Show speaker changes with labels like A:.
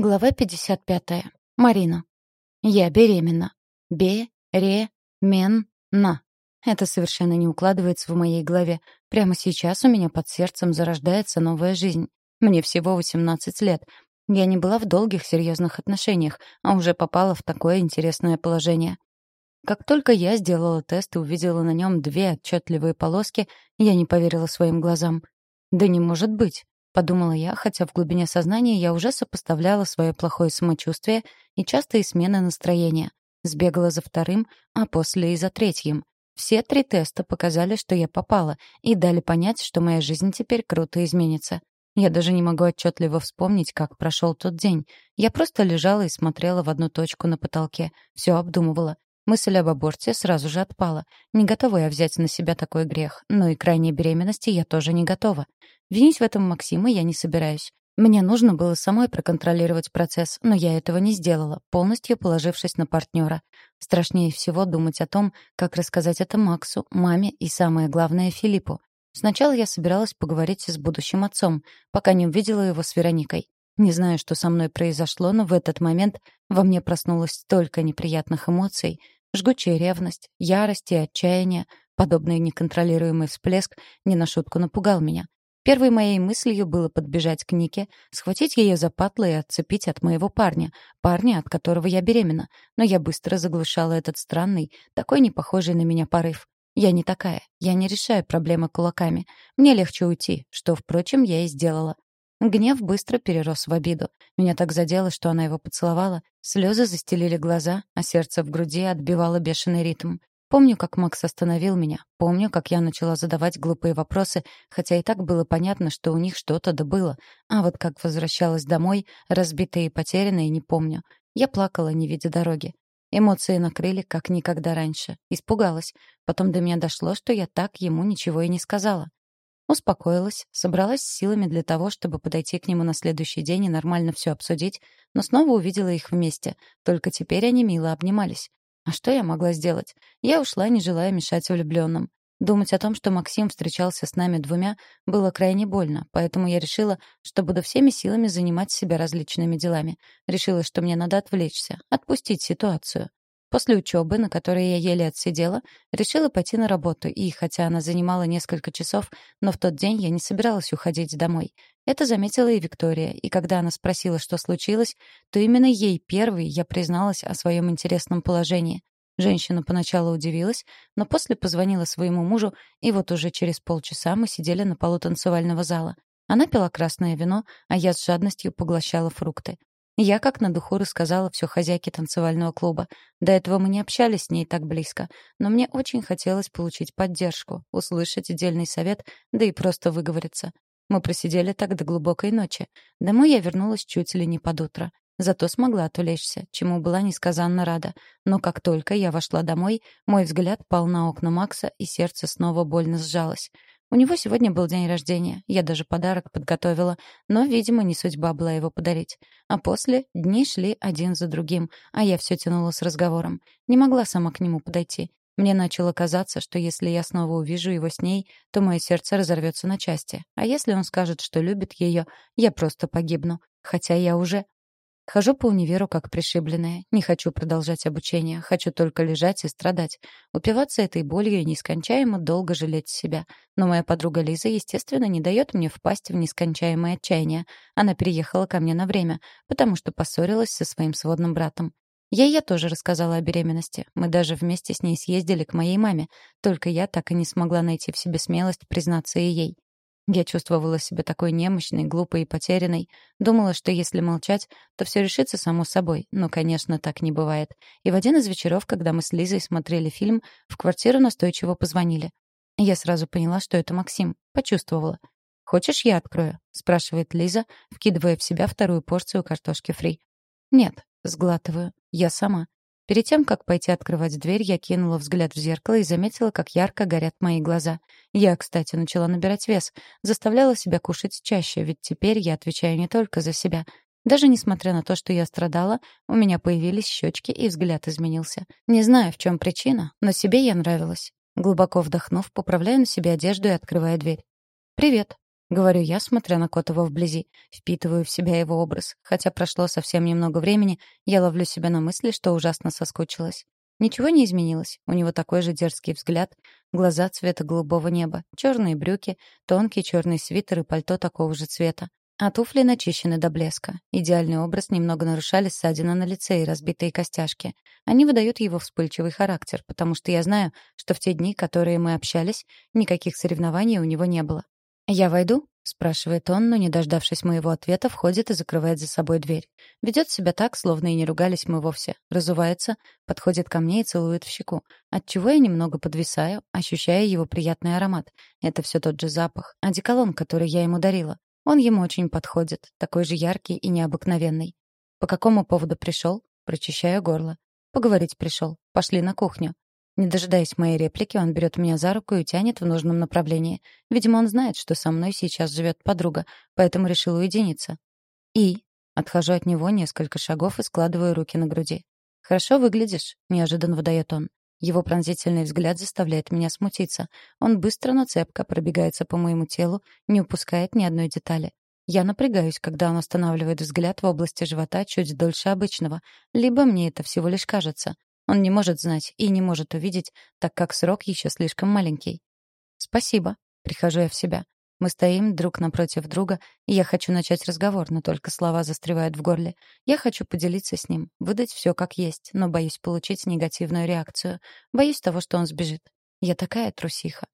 A: Глава 55. Марина. Я беременна. Бе-ре-мен-на. Это совершенно не укладывается в моей голове. Прямо сейчас у меня под сердцем зарождается новая жизнь. Мне всего 18 лет. Я не была в долгих серьезных отношениях, а уже попала в такое интересное положение. Как только я сделала тест и увидела на нем две отчетливые полоски, я не поверила своим глазам. Да не может быть подумала я, хотя в глубине сознания я уже сопоставляла свое плохое самочувствие и частые смены настроения. Сбегала за вторым, а после и за третьим. Все три теста показали, что я попала, и дали понять, что моя жизнь теперь круто изменится. Я даже не могу отчетливо вспомнить, как прошел тот день. Я просто лежала и смотрела в одну точку на потолке, все обдумывала. Мысль об аборте сразу же отпала. Не готова я взять на себя такой грех, но и крайней беременности я тоже не готова. Винить в этом Максима я не собираюсь. Мне нужно было самой проконтролировать процесс, но я этого не сделала, полностью положившись на партнера. Страшнее всего думать о том, как рассказать это Максу, маме и, самое главное, Филиппу. Сначала я собиралась поговорить с будущим отцом, пока не увидела его с Вероникой. Не знаю, что со мной произошло, но в этот момент во мне проснулось столько неприятных эмоций, жгучая ревность, ярость и отчаяние. Подобный неконтролируемый всплеск не на шутку напугал меня. Первой моей мыслью было подбежать к Нике, схватить ее за патлы и отцепить от моего парня, парня, от которого я беременна. Но я быстро заглушала этот странный, такой непохожий на меня порыв. Я не такая. Я не решаю проблемы кулаками. Мне легче уйти, что, впрочем, я и сделала. Гнев быстро перерос в обиду. Меня так задело, что она его поцеловала. Слезы застелили глаза, а сердце в груди отбивало бешеный ритм. Помню, как Макс остановил меня. Помню, как я начала задавать глупые вопросы, хотя и так было понятно, что у них что-то да было. А вот как возвращалась домой, разбитая и потерянная, не помню. Я плакала, не видя дороги. Эмоции накрыли, как никогда раньше. Испугалась. Потом до меня дошло, что я так ему ничего и не сказала. Успокоилась, собралась с силами для того, чтобы подойти к нему на следующий день и нормально все обсудить, но снова увидела их вместе, только теперь они мило обнимались. А что я могла сделать? Я ушла, не желая мешать влюбленным. Думать о том, что Максим встречался с нами двумя, было крайне больно, поэтому я решила, что буду всеми силами занимать себя различными делами. Решила, что мне надо отвлечься, отпустить ситуацию. После учебы, на которой я еле отсидела, решила пойти на работу, и хотя она занимала несколько часов, но в тот день я не собиралась уходить домой. Это заметила и Виктория, и когда она спросила, что случилось, то именно ей первой я призналась о своем интересном положении. Женщина поначалу удивилась, но после позвонила своему мужу, и вот уже через полчаса мы сидели на полу танцевального зала. Она пила красное вино, а я с жадностью поглощала фрукты. Я как на духу рассказала все хозяйке танцевального клуба. До этого мы не общались с ней так близко, но мне очень хотелось получить поддержку, услышать отдельный совет, да и просто выговориться. Мы просидели так до глубокой ночи. Домой я вернулась чуть ли не под утро. Зато смогла отвлечься, чему была несказанно рада. Но как только я вошла домой, мой взгляд пал на окна Макса, и сердце снова больно сжалось. У него сегодня был день рождения. Я даже подарок подготовила, но, видимо, не судьба была его подарить. А после дни шли один за другим, а я все тянула с разговором. Не могла сама к нему подойти. Мне начало казаться, что если я снова увижу его с ней, то мое сердце разорвется на части. А если он скажет, что любит ее, я просто погибну. Хотя я уже Хожу по универу как пришибленная. Не хочу продолжать обучение. Хочу только лежать и страдать. Упиваться этой болью и нескончаемо долго жалеть себя. Но моя подруга Лиза, естественно, не дает мне впасть в нескончаемое отчаяние. Она переехала ко мне на время, потому что поссорилась со своим сводным братом. Ей я тоже рассказала о беременности. Мы даже вместе с ней съездили к моей маме. Только я так и не смогла найти в себе смелость признаться и ей. Я чувствовала себя такой немощной, глупой и потерянной. Думала, что если молчать, то все решится само собой. Но, конечно, так не бывает. И в один из вечеров, когда мы с Лизой смотрели фильм, в квартиру настойчиво позвонили. Я сразу поняла, что это Максим. Почувствовала. «Хочешь, я открою?» — спрашивает Лиза, вкидывая в себя вторую порцию картошки фри. «Нет», — сглатываю. «Я сама. Перед тем, как пойти открывать дверь, я кинула взгляд в зеркало и заметила, как ярко горят мои глаза. Я, кстати, начала набирать вес, заставляла себя кушать чаще, ведь теперь я отвечаю не только за себя. Даже несмотря на то, что я страдала, у меня появились щечки и взгляд изменился. Не знаю, в чем причина, но себе я нравилась. Глубоко вдохнув, поправляю на себе одежду и открываю дверь. «Привет». Говорю я, смотря на Котова вблизи, впитываю в себя его образ. Хотя прошло совсем немного времени, я ловлю себя на мысли, что ужасно соскучилась. Ничего не изменилось. У него такой же дерзкий взгляд, глаза цвета голубого неба, черные брюки, тонкий черный свитер и пальто такого же цвета. А туфли начищены до блеска. Идеальный образ немного нарушали ссадина на лице и разбитые костяшки. Они выдают его вспыльчивый характер, потому что я знаю, что в те дни, которые мы общались, никаких соревнований у него не было. «Я войду?» — спрашивает он, но, не дождавшись моего ответа, входит и закрывает за собой дверь. Ведет себя так, словно и не ругались мы вовсе. Разувается, подходит ко мне и целует в щеку. Отчего я немного подвисаю, ощущая его приятный аромат. Это все тот же запах, одеколон, который я ему дарила. Он ему очень подходит, такой же яркий и необыкновенный. «По какому поводу пришел?» Прочищаю горло. «Поговорить пришел. Пошли на кухню». Не дожидаясь моей реплики, он берет меня за руку и тянет в нужном направлении. Видимо, он знает, что со мной сейчас живет подруга, поэтому решил уединиться. И отхожу от него несколько шагов и складываю руки на груди. «Хорошо выглядишь», — неожиданно выдает он. Его пронзительный взгляд заставляет меня смутиться. Он быстро, но цепко пробегается по моему телу, не упускает ни одной детали. Я напрягаюсь, когда он останавливает взгляд в области живота чуть дольше обычного, либо мне это всего лишь кажется. Он не может знать и не может увидеть, так как срок еще слишком маленький. «Спасибо», — прихожу я в себя. Мы стоим друг напротив друга, и я хочу начать разговор, но только слова застревают в горле. Я хочу поделиться с ним, выдать все как есть, но боюсь получить негативную реакцию. Боюсь того, что он сбежит. Я такая трусиха.